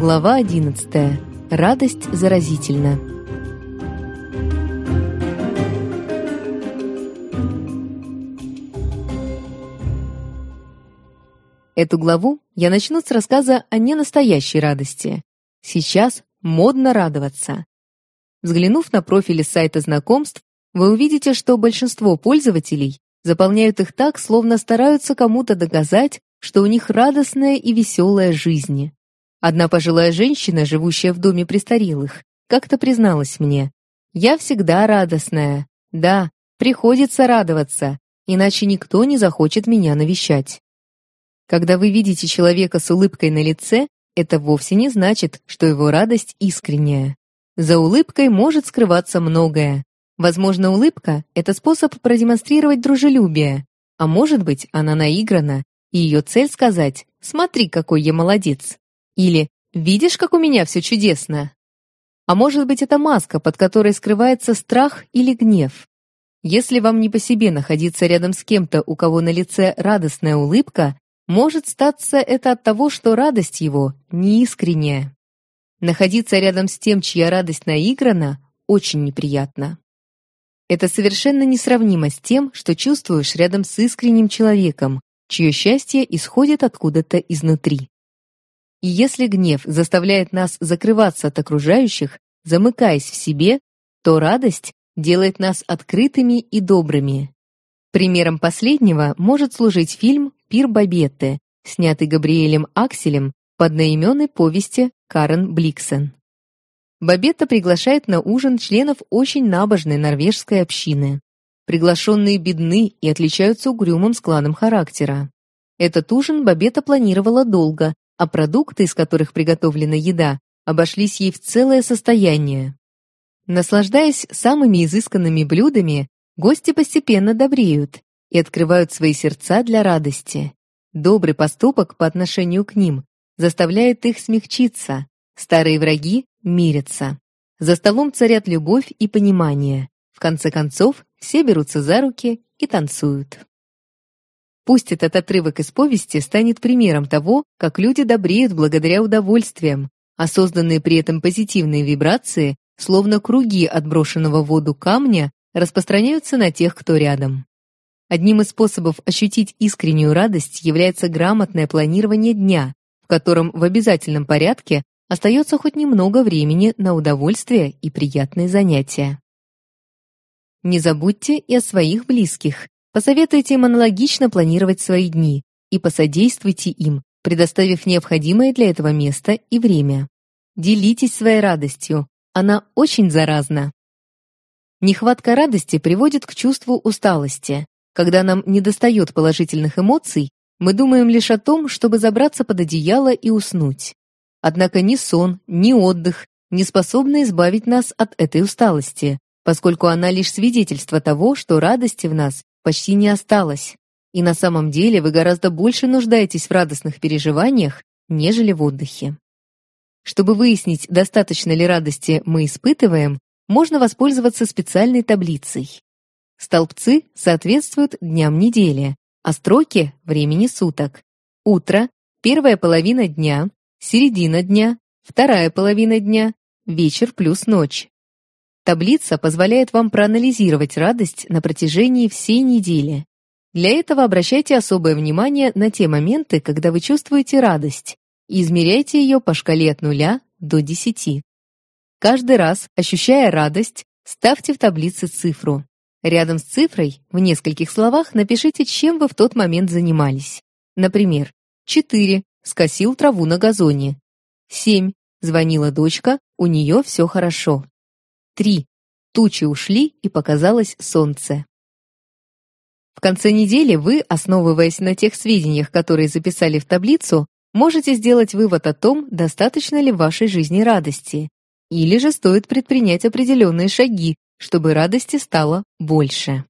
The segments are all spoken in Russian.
Глава 11. Радость заразительна. Эту главу я начну с рассказа о ненастоящей радости. Сейчас модно радоваться. Взглянув на профили сайта знакомств, вы увидите, что большинство пользователей заполняют их так, словно стараются кому-то доказать, что у них радостная и веселая жизнь. Одна пожилая женщина, живущая в доме престарелых, как-то призналась мне. «Я всегда радостная. Да, приходится радоваться, иначе никто не захочет меня навещать». Когда вы видите человека с улыбкой на лице, это вовсе не значит, что его радость искренняя. За улыбкой может скрываться многое. Возможно, улыбка – это способ продемонстрировать дружелюбие, а может быть, она наиграна, и ее цель сказать «Смотри, какой я молодец!» Или «Видишь, как у меня все чудесно?» А может быть, это маска, под которой скрывается страх или гнев. Если вам не по себе находиться рядом с кем-то, у кого на лице радостная улыбка, может статься это от того, что радость его неискренняя. Находиться рядом с тем, чья радость наиграна, очень неприятно. Это совершенно несравнимо с тем, что чувствуешь рядом с искренним человеком, чье счастье исходит откуда-то изнутри. И если гнев заставляет нас закрываться от окружающих, замыкаясь в себе, то радость делает нас открытыми и добрыми. Примером последнего может служить фильм «Пир Бабетты», снятый Габриэлем Акселем по одноименной повести Карен Бликсен. Бабетта приглашает на ужин членов очень набожной норвежской общины. Приглашенные бедны и отличаются угрюмым складом характера. Этот ужин Бабетта планировала долго, а продукты, из которых приготовлена еда, обошлись ей в целое состояние. Наслаждаясь самыми изысканными блюдами, гости постепенно добреют и открывают свои сердца для радости. Добрый поступок по отношению к ним заставляет их смягчиться, старые враги мирятся. За столом царят любовь и понимание. В конце концов, все берутся за руки и танцуют. Пусть этот отрывок из повести станет примером того, как люди добреют благодаря удовольствиям, а созданные при этом позитивные вибрации, словно круги отброшенного в воду камня, распространяются на тех, кто рядом. Одним из способов ощутить искреннюю радость является грамотное планирование дня, в котором в обязательном порядке остается хоть немного времени на удовольствие и приятные занятия. Не забудьте и о своих близких, Посоветуйте им аналогично планировать свои дни и посодействуйте им, предоставив необходимое для этого место и время. Делитесь своей радостью, она очень заразна. Нехватка радости приводит к чувству усталости. Когда нам недостает положительных эмоций, мы думаем лишь о том, чтобы забраться под одеяло и уснуть. Однако ни сон, ни отдых не способны избавить нас от этой усталости, поскольку она лишь свидетельство того, что радости в нас почти не осталось. И на самом деле вы гораздо больше нуждаетесь в радостных переживаниях, нежели в отдыхе. Чтобы выяснить, достаточно ли радости мы испытываем, можно воспользоваться специальной таблицей. Столбцы соответствуют дням недели, а строки – времени суток. Утро, первая половина дня, середина дня, вторая половина дня, вечер плюс ночь. Таблица позволяет вам проанализировать радость на протяжении всей недели. Для этого обращайте особое внимание на те моменты, когда вы чувствуете радость, и измеряйте ее по шкале от 0 до 10. Каждый раз, ощущая радость, ставьте в таблице цифру. Рядом с цифрой, в нескольких словах, напишите, чем вы в тот момент занимались. Например, 4. Скосил траву на газоне. 7. Звонила дочка, у нее все хорошо три. Тучи ушли, и показалось солнце. В конце недели вы, основываясь на тех сведениях, которые записали в таблицу, можете сделать вывод о том, достаточно ли в вашей жизни радости. Или же стоит предпринять определенные шаги, чтобы радости стало больше.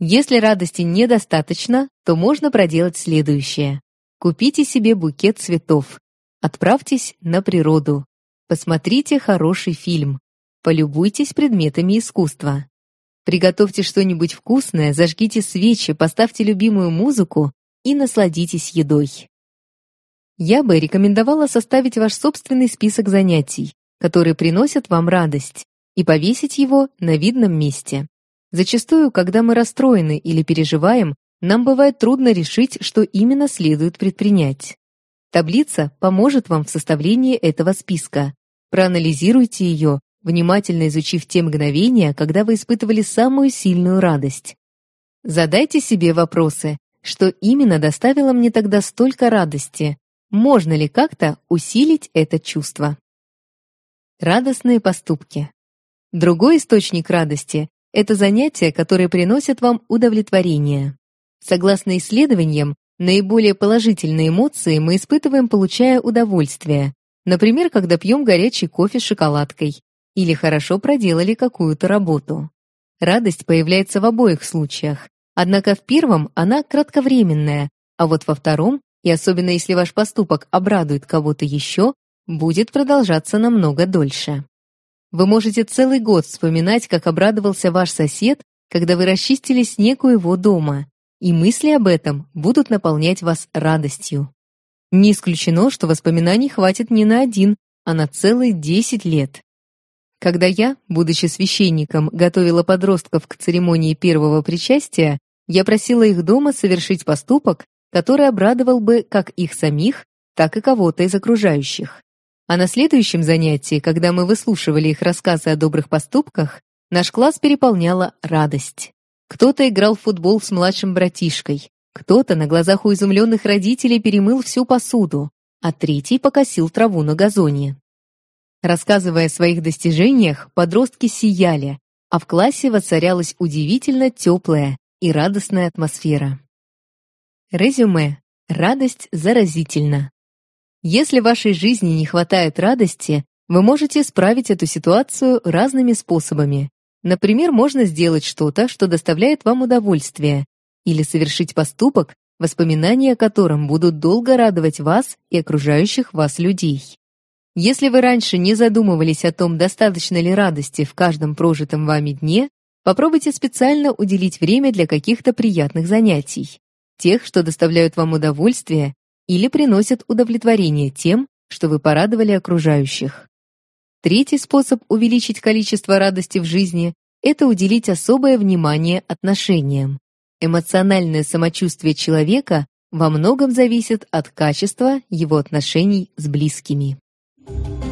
Если радости недостаточно, то можно проделать следующее. Купите себе букет цветов. Отправьтесь на природу. Посмотрите хороший фильм. Полюбуйтесь предметами искусства. Приготовьте что-нибудь вкусное, зажгите свечи, поставьте любимую музыку и насладитесь едой. Я бы рекомендовала составить ваш собственный список занятий, которые приносят вам радость, и повесить его на видном месте. Зачастую, когда мы расстроены или переживаем, нам бывает трудно решить, что именно следует предпринять. Таблица поможет вам в составлении этого списка. Проанализируйте ее внимательно изучив те мгновения, когда вы испытывали самую сильную радость. Задайте себе вопросы, что именно доставило мне тогда столько радости, можно ли как-то усилить это чувство. Радостные поступки. Другой источник радости – это занятия, которые приносят вам удовлетворение. Согласно исследованиям, наиболее положительные эмоции мы испытываем, получая удовольствие, например, когда пьем горячий кофе с шоколадкой или хорошо проделали какую-то работу. Радость появляется в обоих случаях, однако в первом она кратковременная, а вот во втором, и особенно если ваш поступок обрадует кого-то еще, будет продолжаться намного дольше. Вы можете целый год вспоминать, как обрадовался ваш сосед, когда вы расчистили снег у его дома, и мысли об этом будут наполнять вас радостью. Не исключено, что воспоминаний хватит не на один, а на целые 10 лет. Когда я, будучи священником, готовила подростков к церемонии первого причастия, я просила их дома совершить поступок, который обрадовал бы как их самих, так и кого-то из окружающих. А на следующем занятии, когда мы выслушивали их рассказы о добрых поступках, наш класс переполняла радость. Кто-то играл в футбол с младшим братишкой, кто-то на глазах у изумленных родителей перемыл всю посуду, а третий покосил траву на газоне рассказывая о своих достижениях, подростки сияли, а в классе воцарялась удивительно теплая и радостная атмосфера. Резюме. Радость заразительна. Если в вашей жизни не хватает радости, вы можете исправить эту ситуацию разными способами. Например, можно сделать что-то, что доставляет вам удовольствие, или совершить поступок, воспоминания о котором будут долго радовать вас и окружающих вас людей. Если вы раньше не задумывались о том, достаточно ли радости в каждом прожитом вами дне, попробуйте специально уделить время для каких-то приятных занятий, тех, что доставляют вам удовольствие или приносят удовлетворение тем, что вы порадовали окружающих. Третий способ увеличить количество радости в жизни – это уделить особое внимание отношениям. Эмоциональное самочувствие человека во многом зависит от качества его отношений с близкими. ہے